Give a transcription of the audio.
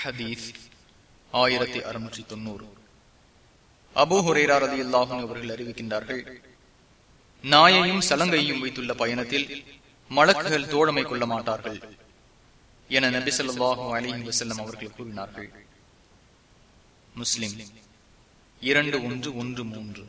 ஹதீஸ் ஆயிரத்தி அறுநூற்றி தொண்ணூறு. அபுஹுரேரா ரதி அல்லாஹும் அவர்கள் அறிவிக்கின்றார்கள் நாயையும் சலங்கையும் வைத்துள்ள பயணத்தில் மலக்குகள் தோழமை கொள்ள மாட்டார்கள் என நபி சொல்லாஹும் அலிஹி வசல்லம் அவர்கள் கூறினார்கள். முஸ்லிம் இரண்டு ஒன்று ஒன்று மூன்று.